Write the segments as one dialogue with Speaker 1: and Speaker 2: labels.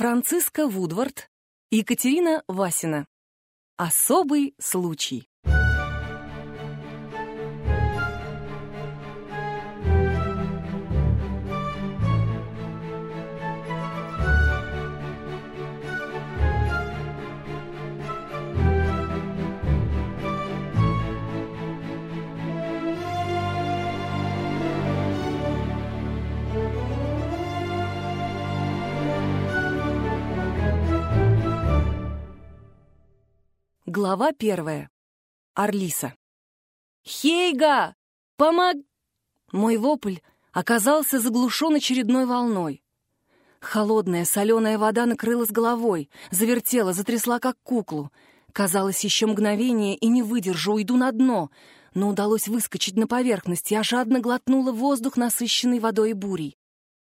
Speaker 1: Франциска Вудвард, Екатерина Васина. Особый случай. Глава первая. Орлиса. «Хейга! Помог...» Мой вопль оказался заглушен очередной волной. Холодная соленая вода накрыла с головой, завертела, затрясла как куклу. Казалось, еще мгновение и не выдержу, уйду на дно, но удалось выскочить на поверхность. Я жадно глотнула воздух, насыщенный водой и бурей.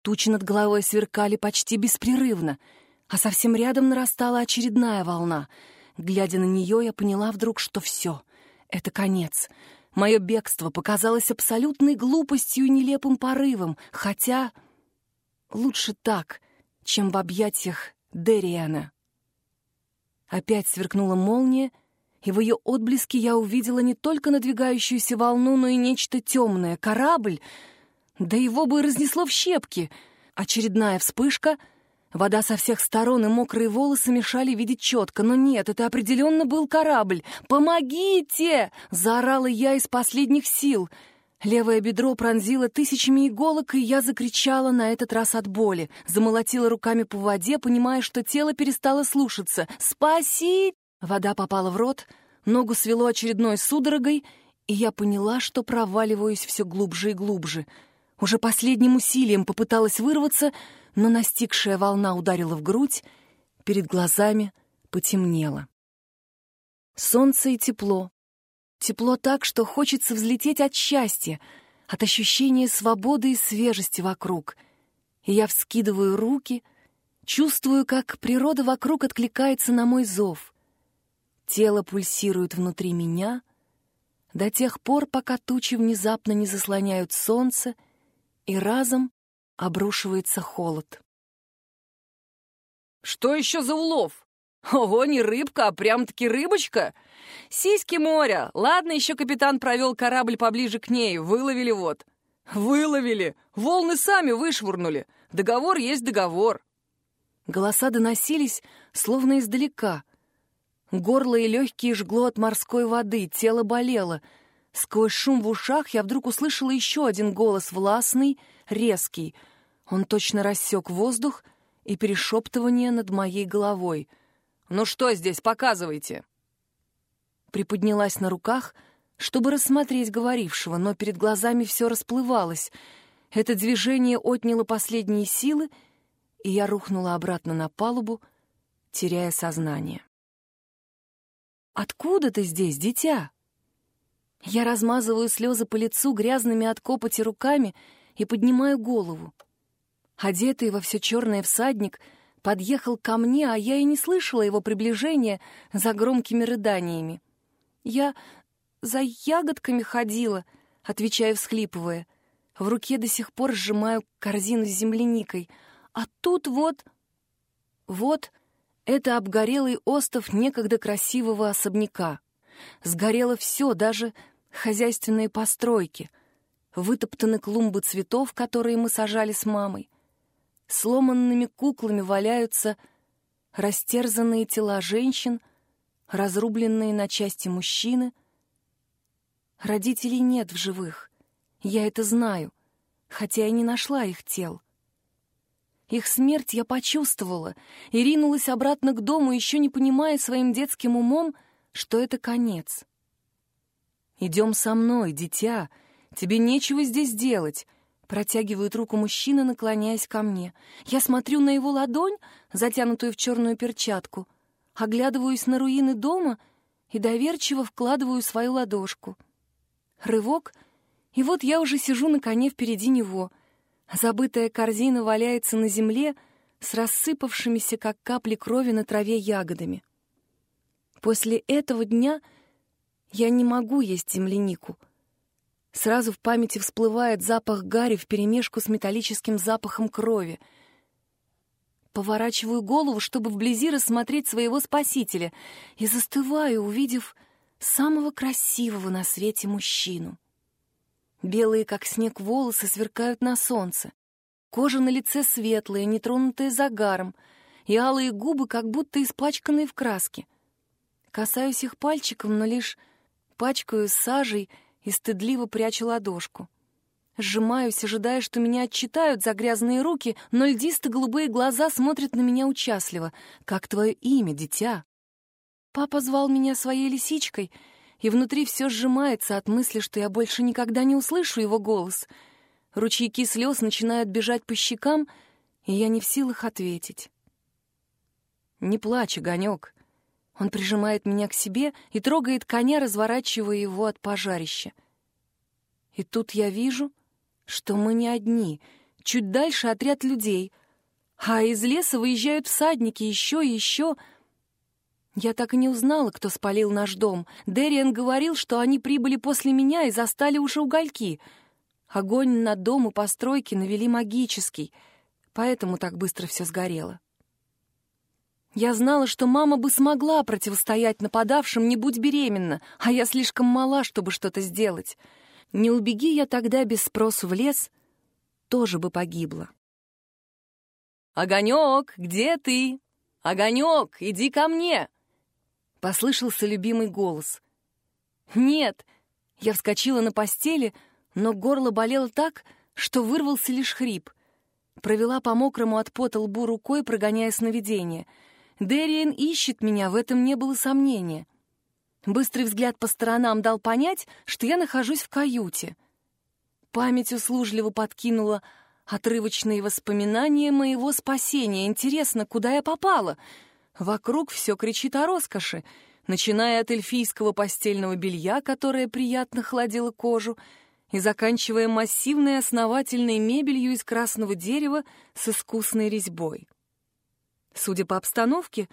Speaker 1: Тучи над головой сверкали почти беспрерывно, а совсем рядом нарастала очередная волна — Глядя на нее, я поняла вдруг, что все, это конец. Мое бегство показалось абсолютной глупостью и нелепым порывом, хотя лучше так, чем в объятиях Дериана. Опять сверкнула молния, и в ее отблеске я увидела не только надвигающуюся волну, но и нечто темное — корабль. Да его бы разнесло в щепки. Очередная вспышка — Вода со всех сторон и мокрые волосы мешали видеть четко, но нет, это определенно был корабль. «Помогите!» — заорала я из последних сил. Левое бедро пронзило тысячами иголок, и я закричала на этот раз от боли. Замолотила руками по воде, понимая, что тело перестало слушаться. «Спаси!» Вода попала в рот, ногу свело очередной судорогой, и я поняла, что проваливаюсь все глубже и глубже. Уже последним усилием попыталась вырваться — но настигшая волна ударила в грудь, перед глазами потемнело. Солнце и тепло. Тепло так, что хочется взлететь от счастья, от ощущения свободы и свежести вокруг. И я вскидываю руки, чувствую, как природа вокруг откликается на мой зов. Тело пульсирует внутри меня до тех пор, пока тучи внезапно не заслоняют солнце, и разом обрушивается холод.
Speaker 2: «Что еще за улов? Ого, не рыбка, а прям-таки рыбочка! Сиськи моря! Ладно, еще капитан провел корабль поближе к ней, выловили вот». «Выловили! Волны сами вышвырнули! Договор есть договор!»
Speaker 1: Голоса доносились, словно издалека. Горло и легкие жгло от морской воды, тело болело. Сквозь шум в ушах я вдруг услышала еще один голос, властный — резкий. Он точно рассек воздух и перешептывание над моей головой.
Speaker 2: «Ну что здесь, показывайте!»
Speaker 1: Приподнялась на руках, чтобы рассмотреть говорившего, но перед глазами все расплывалось. Это движение отняло последние силы, и я рухнула обратно на палубу, теряя сознание. «Откуда ты здесь, дитя?» Я размазываю слезы по лицу грязными от копоти руками и поднимаю голову. Одетый во все черное всадник подъехал ко мне, а я и не слышала его приближения за громкими рыданиями. Я за ягодками ходила, отвечаю, всхлипывая. В руке до сих пор сжимаю корзину с земляникой. А тут вот... Вот это обгорелый остов некогда красивого особняка. Сгорело все, даже хозяйственные постройки — вытоптаны клумбы цветов, которые мы сажали с мамой. Сломанными куклами валяются растерзанные тела женщин, разрубленные на части мужчины. Родителей нет в живых, я это знаю, хотя и не нашла их тел. Их смерть я почувствовала и ринулась обратно к дому, еще не понимая своим детским умом, что это конец. «Идем со мной, дитя», Тебе нечего здесь делать!» Протягивает руку мужчина, наклоняясь ко мне. Я смотрю на его ладонь, затянутую в черную перчатку, оглядываюсь на руины дома и доверчиво вкладываю свою ладошку. Рывок, и вот я уже сижу на коне впереди него. Забытая корзина валяется на земле с рассыпавшимися, как капли крови на траве, ягодами. После этого дня я не могу есть землянику — Сразу в памяти всплывает запах гари вперемешку с металлическим запахом крови. Поворачиваю голову, чтобы вблизи рассмотреть своего спасителя, и застываю, увидев самого красивого на свете мужчину. Белые, как снег, волосы сверкают на солнце. Кожа на лице светлая, нетронутая загаром, и алые губы, как будто испачканные в краске. Касаюсь их пальчиком, но лишь пачкаю сажей и стыдливо прячу ладошку. Сжимаюсь, ожидая, что меня отчитают за грязные руки, но льдисто-голубые глаза смотрят на меня участливо. «Как твое имя, дитя?» Папа звал меня своей лисичкой, и внутри все сжимается от мысли, что я больше никогда не услышу его голос. Ручейки слез начинают бежать по щекам, и я не в силах ответить. «Не плачь, огонек!» Он прижимает меня к себе и трогает коня, разворачивая его от пожарища. И тут я вижу, что мы не одни. Чуть дальше отряд людей, а из леса выезжают всадники еще и еще. Я так и не узнала, кто спалил наш дом. Дерриан говорил, что они прибыли после меня и застали уже угольки. Огонь на дом и постройки навели магический, поэтому так быстро все сгорело. Я знала, что мама бы смогла противостоять нападавшим, не будь беременна, а я слишком мала, чтобы что-то сделать. Не убеги я тогда без спросу в лес, тоже бы погибла.
Speaker 2: «Огонек, где ты? Огонек, иди ко мне!»
Speaker 1: Послышался любимый голос. «Нет!» Я вскочила на постели, но горло болело так, что вырвался лишь хрип. Провела по мокрому от пота лбу рукой, прогоняя сновидение — Дерриен ищет меня, в этом не было сомнения. Быстрый взгляд по сторонам дал понять, что я нахожусь в каюте. Память услужливо подкинула отрывочные воспоминания моего спасения. Интересно, куда я попала? Вокруг все кричит о роскоши, начиная от эльфийского постельного белья, которое приятно холодило кожу, и заканчивая массивной основательной мебелью из красного дерева с искусной резьбой. Судя по обстановке,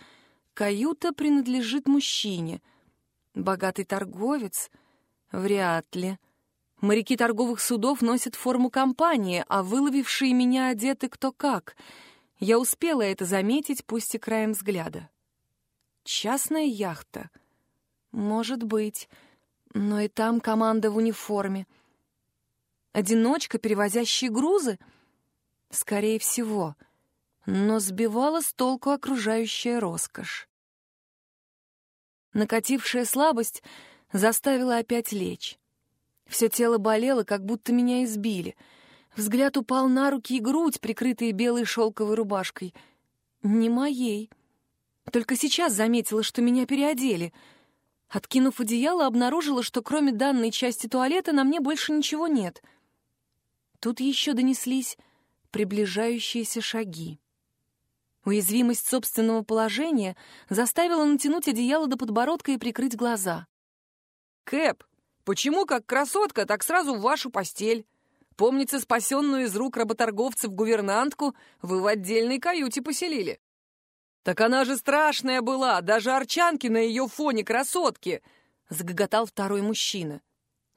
Speaker 1: каюта принадлежит мужчине. Богатый торговец? Вряд ли. Моряки торговых судов носят форму компании, а выловившие меня одеты кто как. Я успела это заметить, пусть и краем взгляда. Частная яхта? Может быть. Но и там команда в униформе. Одиночка, перевозящий грузы? Скорее всего — но сбивала с толку окружающая роскошь. Накатившая слабость заставила опять лечь. Все тело болело, как будто меня избили. Взгляд упал на руки и грудь, прикрытые белой шелковой рубашкой. Не моей. Только сейчас заметила, что меня переодели. Откинув одеяло, обнаружила, что кроме данной части туалета на мне больше ничего нет. Тут еще донеслись приближающиеся шаги. Уязвимость собственного положения заставила натянуть одеяло до подбородка и прикрыть глаза.
Speaker 2: «Кэп, почему как красотка, так сразу в вашу постель? Помнится, спасенную из рук работорговцев гувернантку вы в отдельной каюте поселили». «Так она же страшная была, даже арчанки на ее фоне красотки!» — загоготал второй мужчина.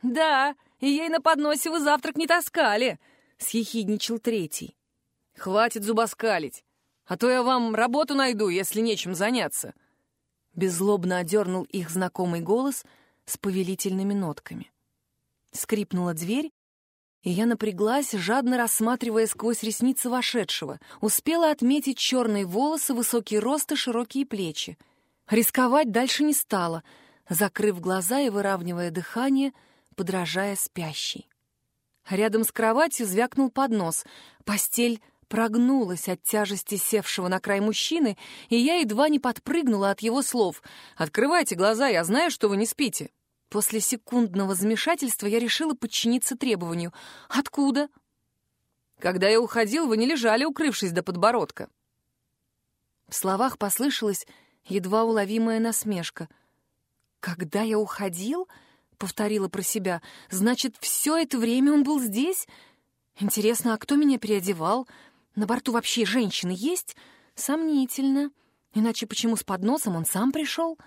Speaker 2: «Да, и ей на подносе вы завтрак не таскали!» — съехидничал третий. «Хватит зубоскалить а то я вам работу найду, если нечем заняться».
Speaker 1: Беззлобно одернул их знакомый голос с повелительными нотками. Скрипнула дверь, и я напряглась, жадно рассматривая сквозь ресницы вошедшего. Успела отметить черные волосы, высокий рост и широкие плечи. Рисковать дальше не стала, закрыв глаза и выравнивая дыхание, подражая спящей. Рядом с кроватью звякнул поднос. Постель прогнулась от тяжести севшего на край мужчины, и я едва не подпрыгнула от его слов. «Открывайте глаза, я знаю, что вы не спите». После секундного замешательства я решила подчиниться требованию. «Откуда?» «Когда я уходил, вы не лежали, укрывшись до подбородка». В словах послышалась едва уловимая насмешка. «Когда я уходил?» — повторила про себя. «Значит, все это время он был здесь? Интересно, а кто меня переодевал?» На борту вообще женщины есть? Сомнительно. Иначе почему с подносом он сам пришел?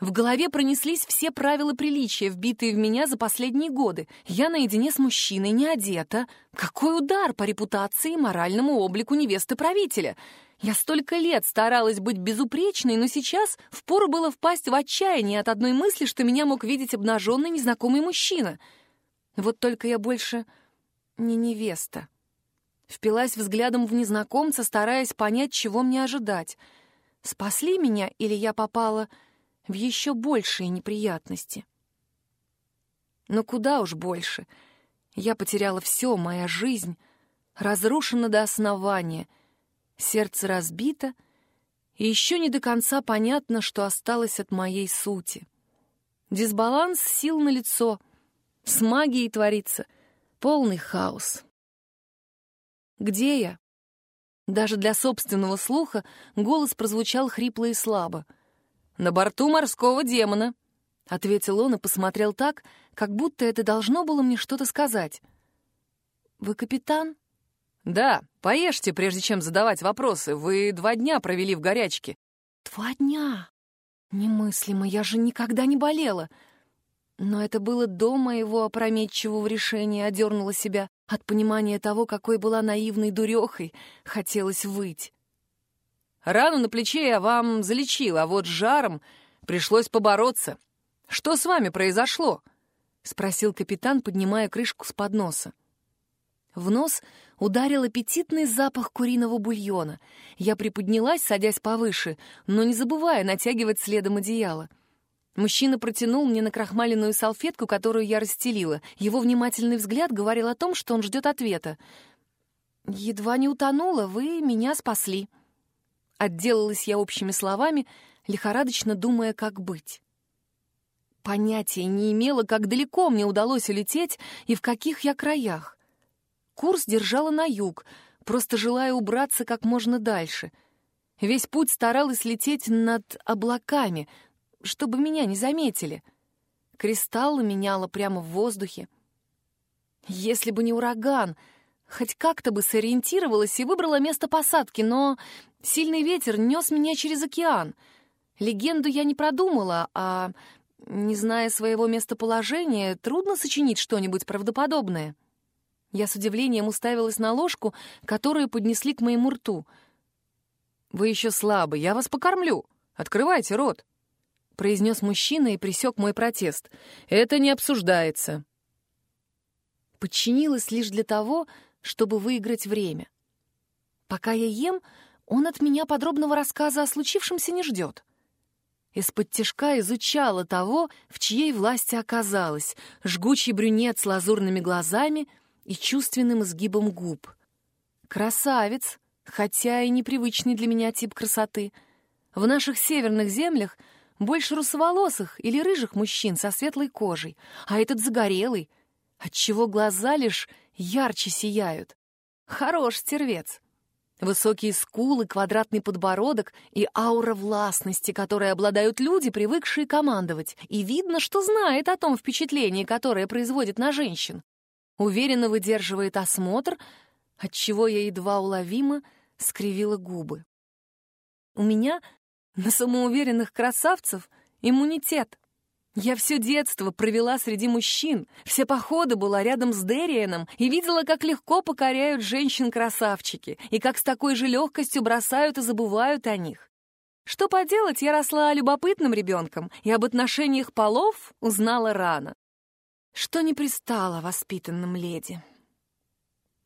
Speaker 1: В голове пронеслись все правила приличия, вбитые в меня за последние годы. Я наедине с мужчиной, не одета. Какой удар по репутации и моральному облику невесты правителя! Я столько лет старалась быть безупречной, но сейчас впору было впасть в отчаяние от одной мысли, что меня мог видеть обнаженный незнакомый мужчина. Вот только я больше не невеста. Впилась взглядом в незнакомца, стараясь понять, чего мне ожидать. Спасли меня или я попала в еще большие неприятности? Но куда уж больше. Я потеряла все, моя жизнь разрушена до основания, сердце разбито, и еще не до конца понятно, что осталось от моей сути. Дисбаланс сил на лицо, с магией творится полный хаос. Где я? Даже для собственного слуха голос прозвучал хрипло и слабо. «На борту морского демона», — ответил он и посмотрел так, как будто это должно было мне что-то сказать. «Вы капитан?»
Speaker 2: «Да, поешьте, прежде чем задавать вопросы. Вы два дня провели в горячке».
Speaker 1: «Два дня? Немыслимо, я же никогда не болела». Но это было до моего опрометчивого решения, одернула себя. От понимания того, какой была наивной дурехой, хотелось выть.
Speaker 2: Рану на плече я вам залечил, а вот с жаром пришлось побороться. Что с вами произошло? — спросил капитан, поднимая крышку с подноса.
Speaker 1: В нос ударил аппетитный запах куриного бульона. Я приподнялась, садясь повыше, но не забывая натягивать следом одеяло. Мужчина протянул мне накрахмаленную салфетку, которую я расстелила. Его внимательный взгляд говорил о том, что он ждет ответа. «Едва не утонула, вы меня спасли». Отделалась я общими словами, лихорадочно думая, как быть. Понятия не имела, как далеко мне удалось улететь и в каких я краях. Курс держала на юг, просто желая убраться как можно дальше. Весь путь старалась лететь над облаками — чтобы меня не заметили. Кристаллы меняла прямо в воздухе. Если бы не ураган, хоть как-то бы сориентировалась и выбрала место посадки, но сильный ветер нес меня через океан. Легенду я не продумала, а, не зная своего местоположения, трудно сочинить что-нибудь правдоподобное. Я с удивлением уставилась на ложку, которую поднесли к моему рту.
Speaker 2: «Вы еще слабы, я вас покормлю. Открывайте рот», — произнес мужчина и присек мой протест. «Это не обсуждается».
Speaker 1: Подчинилась лишь для того, чтобы выиграть время. Пока я ем, он от меня подробного рассказа о случившемся не ждет. Из-под тяжка изучала того, в чьей власти оказалась, жгучий брюнет с лазурными глазами и чувственным изгибом губ. Красавец, хотя и непривычный для меня тип красоты. В наших северных землях — больше русоволосых или рыжих мужчин со светлой кожей, а этот загорелый, отчего глаза лишь ярче сияют. Хорош стервец. Высокие скулы, квадратный подбородок и аура властности, которой обладают люди, привыкшие командовать. И видно, что знает о том впечатлении, которое производит на женщин. Уверенно выдерживает осмотр, отчего я едва уловимо скривила губы. У меня на самоуверенных красавцев иммунитет. Я все детство провела среди мужчин, все походы была рядом с Дерианом и видела, как легко покоряют женщин красавчики и как с такой же легкостью бросают и забывают о них. Что поделать, я росла любопытным ребенком и об отношениях полов узнала рано. Что не пристало воспитанным леди.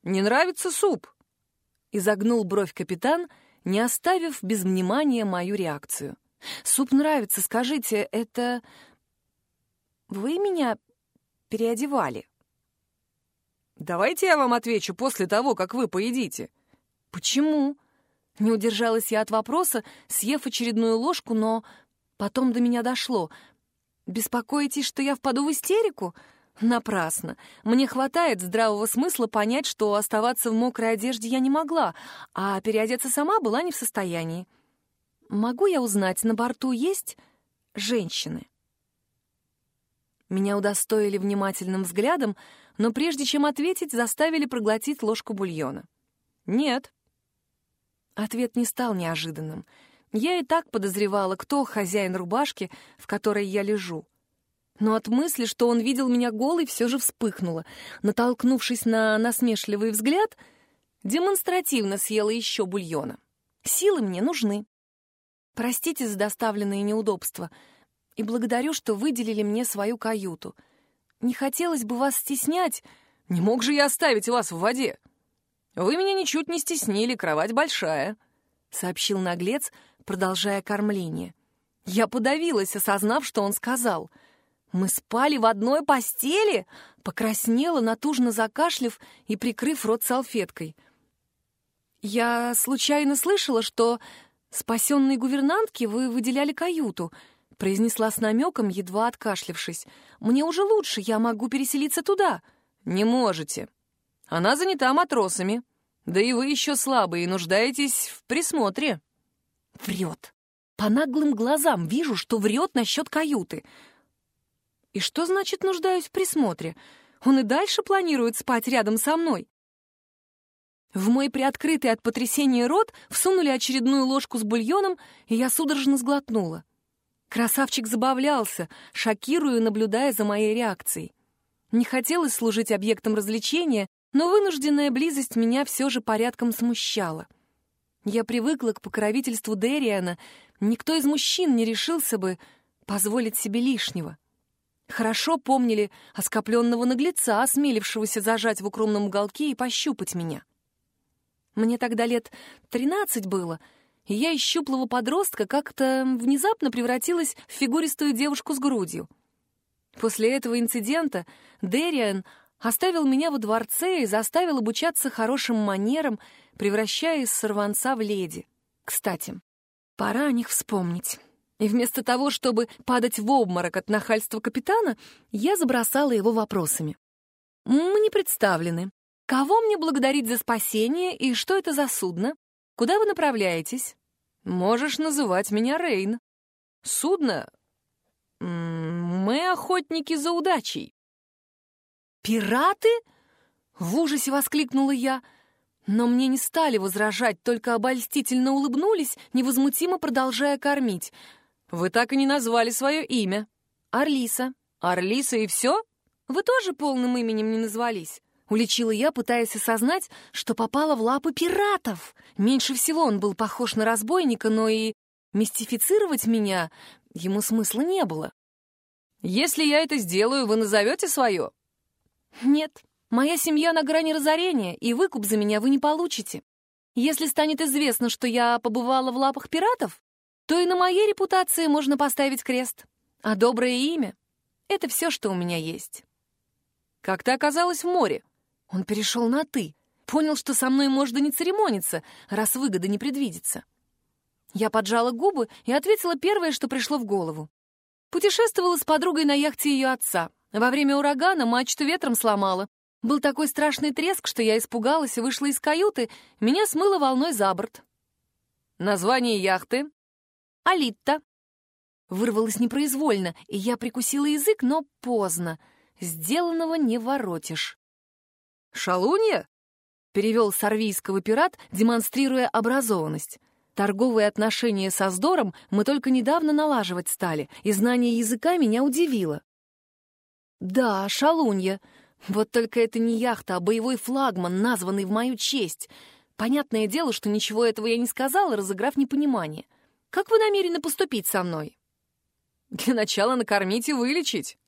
Speaker 2: «Не нравится суп?» — изогнул бровь капитан — не оставив без внимания мою реакцию.
Speaker 1: «Суп нравится, скажите, это... Вы меня переодевали?»
Speaker 2: «Давайте я вам отвечу после того, как вы поедите».
Speaker 1: «Почему?» Не удержалась я от вопроса, съев очередную ложку, но потом до меня дошло. «Беспокоитесь, что я впаду в истерику?» Напрасно. Мне хватает здравого смысла понять, что оставаться в мокрой одежде я не могла, а переодеться сама была не в состоянии. Могу я узнать, на борту есть женщины? Меня удостоили внимательным взглядом, но прежде чем ответить, заставили проглотить ложку бульона.
Speaker 2: «Нет».
Speaker 1: Ответ не стал неожиданным. Я и так подозревала, кто хозяин рубашки, в которой я лежу но от мысли, что он видел меня голой, все же вспыхнула. Натолкнувшись на насмешливый взгляд, демонстративно съела еще бульона. Силы мне нужны. Простите за доставленные неудобства и благодарю, что выделили мне свою каюту. Не хотелось бы вас стеснять.
Speaker 2: Не мог же я оставить вас в воде. Вы меня ничуть не стеснили, кровать большая, — сообщил наглец, продолжая кормление. Я подавилась, осознав, что он сказал. «Мы спали в одной постели?» Покраснела, натужно закашлив и прикрыв рот салфеткой. «Я случайно слышала, что спасенной гувернантке вы выделяли каюту», произнесла с намеком, едва откашлившись. «Мне уже лучше, я могу переселиться туда». «Не можете. Она занята матросами. Да и вы еще слабые и нуждаетесь в присмотре».
Speaker 1: Врет. По наглым глазам вижу, что врет насчет каюты. И что значит нуждаюсь в присмотре? Он и дальше планирует спать рядом со мной. В мой приоткрытый от потрясения рот всунули очередную ложку с бульоном, и я судорожно сглотнула. Красавчик забавлялся, шокируя наблюдая за моей реакцией. Не хотелось служить объектом развлечения, но вынужденная близость меня все же порядком смущала. Я привыкла к покровительству Дериана, никто из мужчин не решился бы позволить себе лишнего. Хорошо помнили оскопленного наглеца, осмелившегося зажать в укромном уголке и пощупать меня. Мне тогда лет тринадцать было, и я из щуплого подростка как-то внезапно превратилась в фигуристую девушку с грудью. После этого инцидента Дериан оставил меня во дворце и заставил обучаться хорошим манерам, превращая из сорванца в леди. Кстати, пора о них вспомнить. И вместо того, чтобы падать в обморок от нахальства капитана, я забросала его вопросами. «Мы не представлены. Кого мне благодарить за спасение и что это за судно? Куда вы направляетесь?»
Speaker 2: «Можешь называть меня Рейн. Судно? Мы охотники за удачей».
Speaker 1: «Пираты?» — в ужасе воскликнула я. Но мне не стали возражать, только обольстительно улыбнулись, невозмутимо продолжая кормить.
Speaker 2: «Вы так и не назвали свое имя».
Speaker 1: «Орлиса».
Speaker 2: «Орлиса и все?»
Speaker 1: «Вы тоже полным именем не назвались?» Уличила я, пытаясь осознать, что попала в лапы пиратов. Меньше всего он был похож на разбойника, но и мистифицировать меня ему смысла не было.
Speaker 2: «Если я это сделаю, вы назовете свое?»
Speaker 1: «Нет, моя семья на грани разорения, и выкуп за меня вы не получите. Если станет известно, что я побывала в лапах пиратов, то и на моей репутации можно поставить крест. А доброе имя — это все, что у меня есть».
Speaker 2: «Как ты оказалась в море?»
Speaker 1: Он перешел на «ты», понял, что со мной можно не церемониться, раз выгода не предвидится. Я поджала губы и ответила первое, что пришло в голову. Путешествовала с подругой на яхте ее отца. Во время урагана мачту ветром сломала. Был такой страшный треск, что я испугалась и вышла из каюты, меня смыло волной за борт.
Speaker 2: Название яхты?
Speaker 1: Алитта. Вырвалось непроизвольно, и я прикусила язык, но поздно. Сделанного не воротишь.
Speaker 2: «Шалунья?» — перевел с пират, демонстрируя образованность. Торговые отношения со Сдором мы только недавно налаживать стали, и знание языка меня удивило.
Speaker 1: «Да, шалунья. Вот только это не яхта, а боевой флагман, названный в мою честь. Понятное дело, что ничего этого я не сказала, разыграв непонимание. Как вы намерены поступить со мной?»
Speaker 2: «Для начала накормить и вылечить».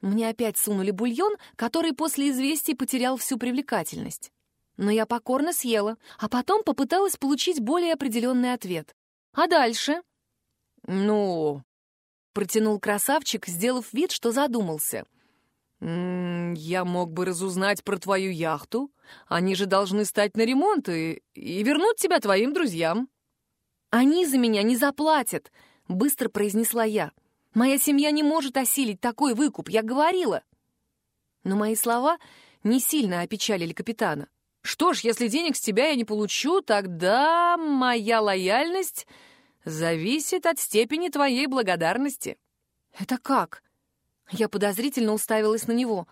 Speaker 1: Мне опять сунули бульон, который после известий потерял всю привлекательность. Но я покорно съела, а потом попыталась получить более определенный ответ. «А дальше?»
Speaker 2: «Ну,
Speaker 1: Протянул красавчик, сделав вид, что задумался.
Speaker 2: «М -м, «Я мог бы разузнать про твою яхту. Они же должны стать на ремонт и, и вернуть тебя твоим друзьям».
Speaker 1: «Они за меня не заплатят», — быстро произнесла я. «Моя семья не может осилить такой выкуп, я говорила». Но мои слова не сильно опечалили капитана.
Speaker 2: «Что ж, если денег с тебя я не получу, тогда моя лояльность зависит от степени твоей благодарности».
Speaker 1: «Это как?» Я подозрительно уставилась на него.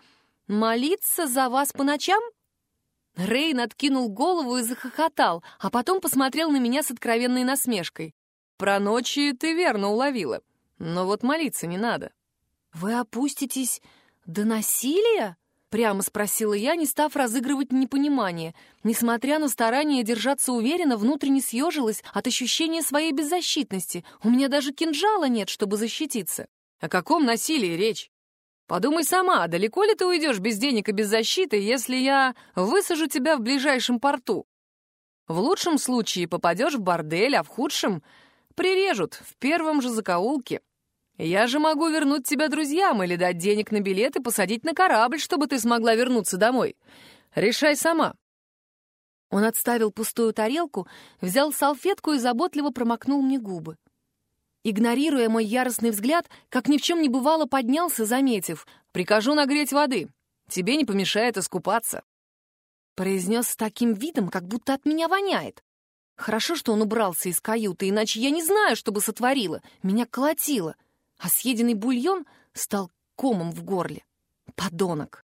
Speaker 1: «Молиться за вас по ночам?» Рейн откинул голову и захохотал, а потом посмотрел на меня с откровенной насмешкой.
Speaker 2: «Про ночи ты верно уловила, но вот молиться не надо».
Speaker 1: «Вы опуститесь до насилия?» Прямо спросила я, не став разыгрывать непонимание. Несмотря на старание держаться уверенно, внутренне съежилась от ощущения своей беззащитности. У меня даже кинжала нет, чтобы защититься.
Speaker 2: О каком насилии речь? Подумай сама, далеко ли ты уйдешь без денег и без защиты, если я высажу тебя в ближайшем порту? В лучшем случае попадешь в бордель, а в худшем — прирежут в первом же закоулке. Я же могу вернуть тебя друзьям или дать денег на билет и посадить на корабль, чтобы ты смогла вернуться домой. Решай сама».
Speaker 1: Он отставил пустую тарелку, взял салфетку и заботливо промокнул мне губы. Игнорируя мой яростный взгляд, как ни в чем не бывало, поднялся, заметив.
Speaker 2: «Прикажу нагреть воды. Тебе не помешает искупаться».
Speaker 1: Произнес с таким видом, как будто от меня воняет. Хорошо, что он убрался из каюты, иначе я не знаю, что бы сотворила. Меня колотило — а съеденный бульон стал комом в горле. Подонок!